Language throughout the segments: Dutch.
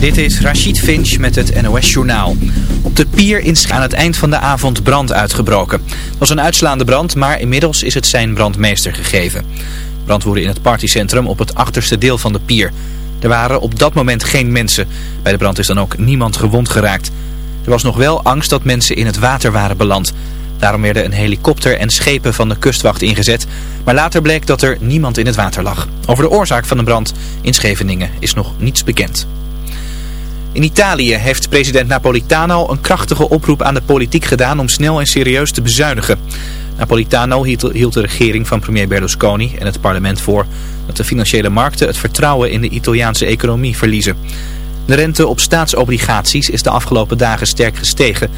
Dit is Rachid Finch met het NOS-journaal. Op de pier in aan het eind van de avond brand uitgebroken. Het was een uitslaande brand, maar inmiddels is het zijn brandmeester gegeven. Brand in het partycentrum op het achterste deel van de pier. Er waren op dat moment geen mensen. Bij de brand is dan ook niemand gewond geraakt. Er was nog wel angst dat mensen in het water waren beland. Daarom werden een helikopter en schepen van de kustwacht ingezet. Maar later bleek dat er niemand in het water lag. Over de oorzaak van de brand in Scheveningen is nog niets bekend. In Italië heeft president Napolitano een krachtige oproep aan de politiek gedaan om snel en serieus te bezuinigen. Napolitano hield de regering van premier Berlusconi en het parlement voor dat de financiële markten het vertrouwen in de Italiaanse economie verliezen. De rente op staatsobligaties is de afgelopen dagen sterk gestegen.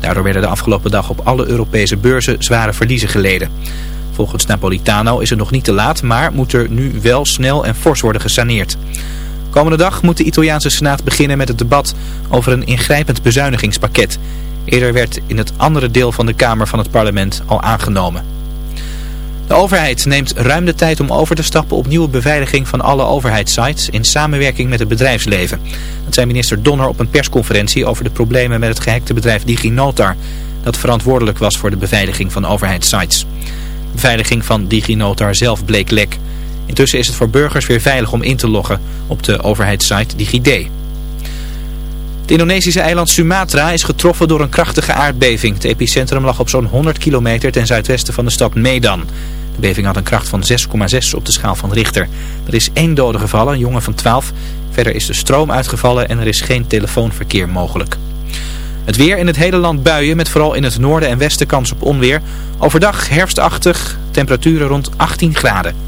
Daardoor werden de afgelopen dag op alle Europese beurzen zware verliezen geleden. Volgens Napolitano is het nog niet te laat, maar moet er nu wel snel en fors worden gesaneerd. Komende dag moet de Italiaanse Senaat beginnen met het debat over een ingrijpend bezuinigingspakket. Eerder werd in het andere deel van de Kamer van het parlement al aangenomen. De overheid neemt ruim de tijd om over te stappen op nieuwe beveiliging van alle overheidssites in samenwerking met het bedrijfsleven. Dat zei minister Donner op een persconferentie over de problemen met het gehackte bedrijf DigiNotar, dat verantwoordelijk was voor de beveiliging van overheidssites. De beveiliging van DigiNotar zelf bleek lek. Intussen is het voor burgers weer veilig om in te loggen op de overheidssite DigiD. Het Indonesische eiland Sumatra is getroffen door een krachtige aardbeving. Het epicentrum lag op zo'n 100 kilometer ten zuidwesten van de stad Medan. De beving had een kracht van 6,6 op de schaal van Richter. Er is één dode gevallen, een jongen van 12. Verder is de stroom uitgevallen en er is geen telefoonverkeer mogelijk. Het weer in het hele land buien met vooral in het noorden en westen kans op onweer. Overdag herfstachtig, temperaturen rond 18 graden.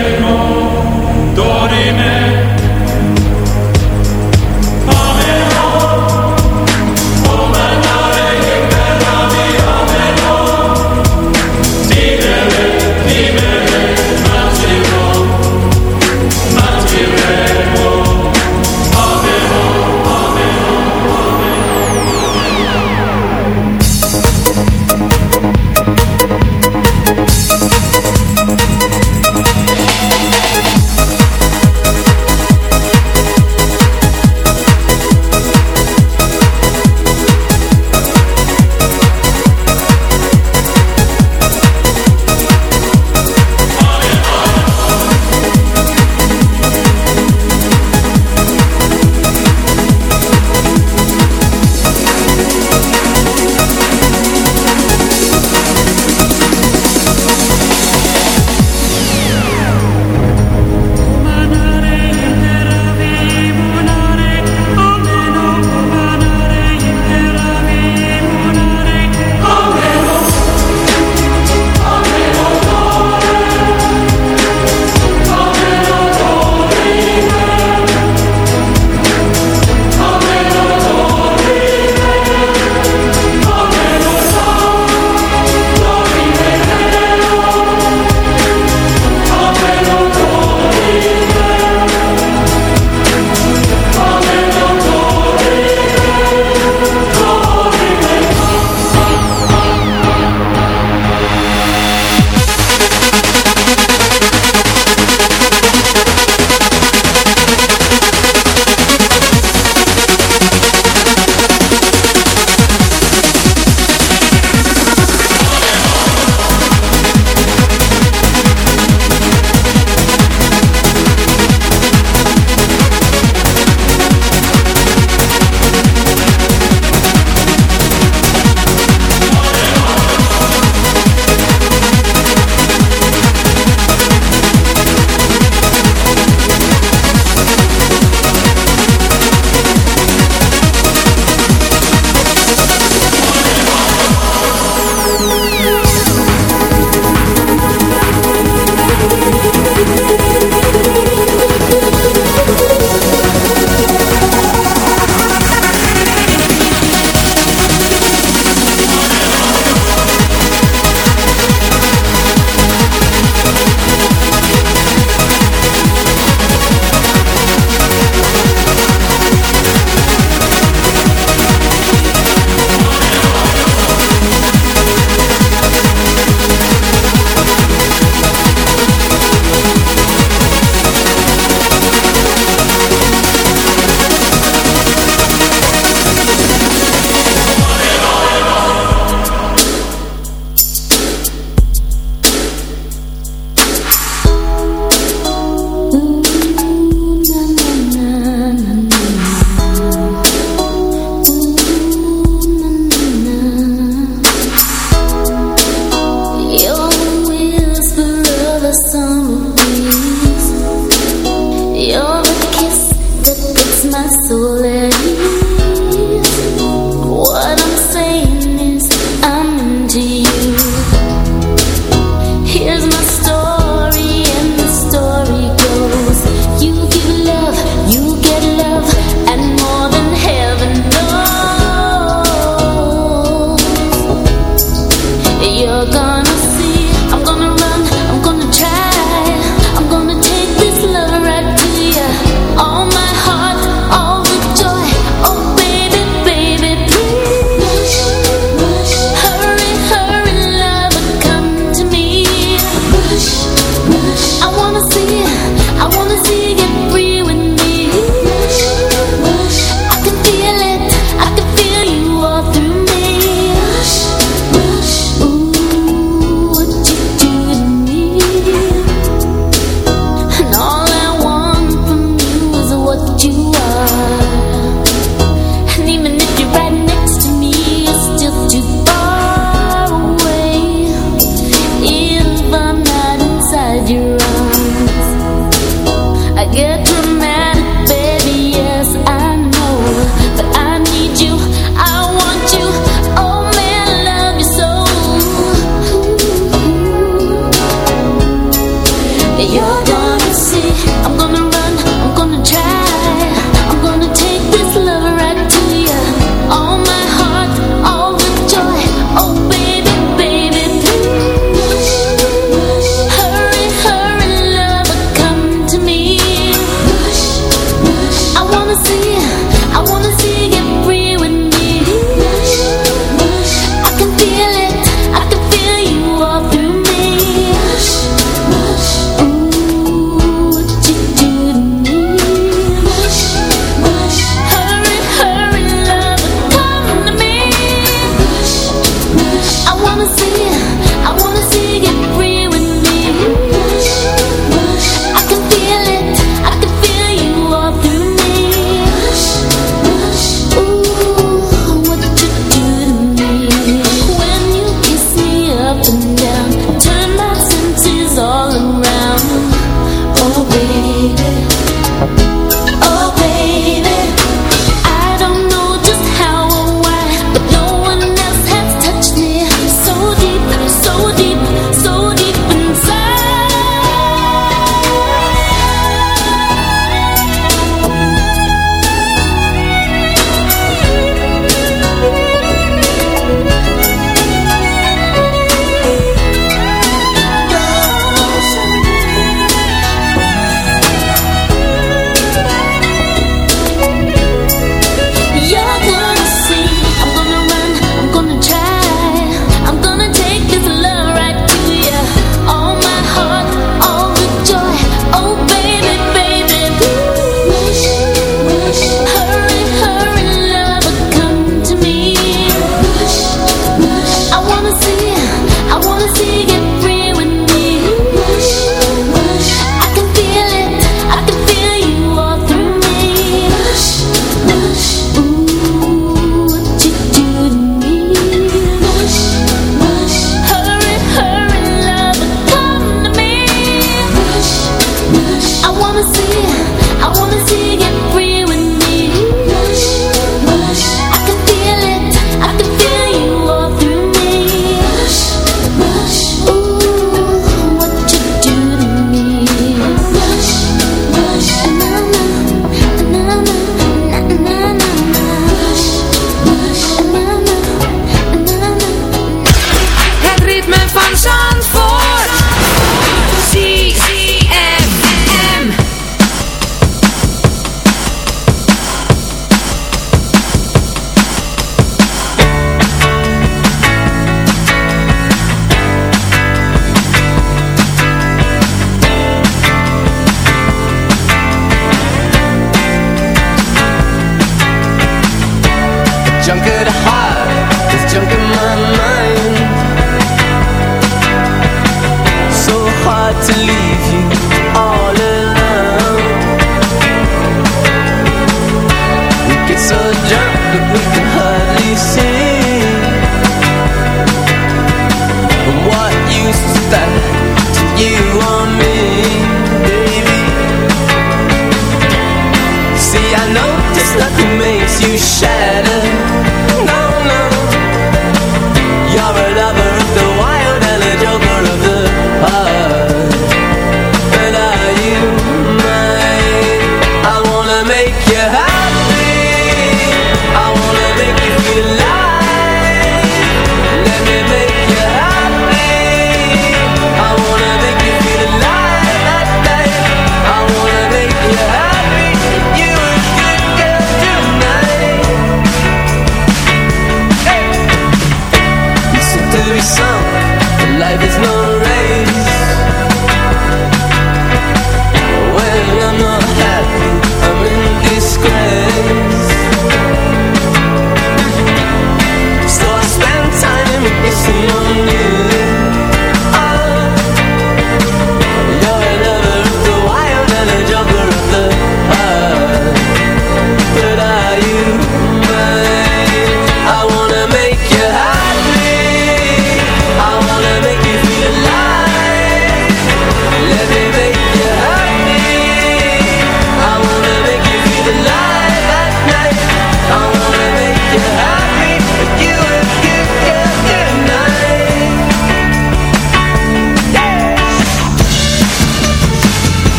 life is not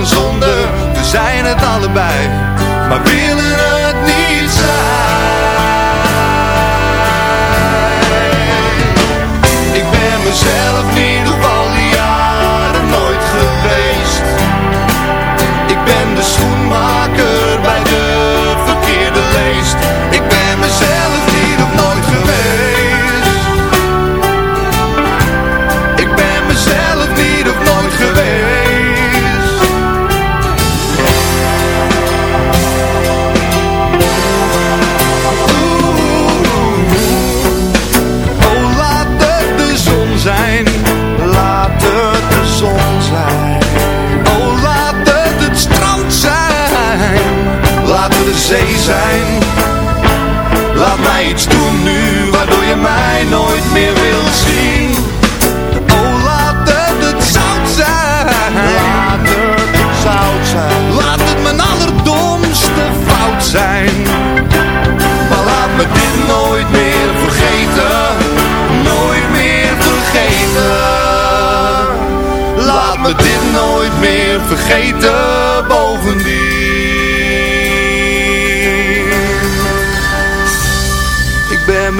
een zonde We zijn het allebei, maar willen het niet zijn. Ik ben mezelf niet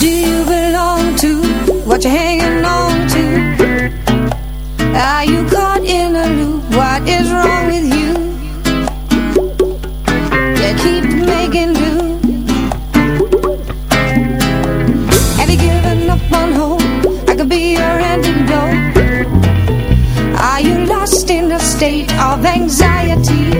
Do you belong to what you're hanging on to? Are you caught in a loop? What is wrong with you? You keep making do. Have you given up on hope? I could be your antidote. Are you lost in a state of anxiety?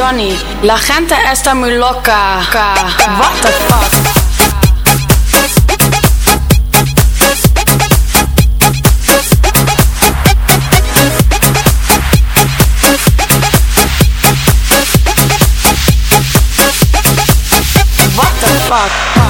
Johnny. La gente está muy loca. What the fuck? What the fuck?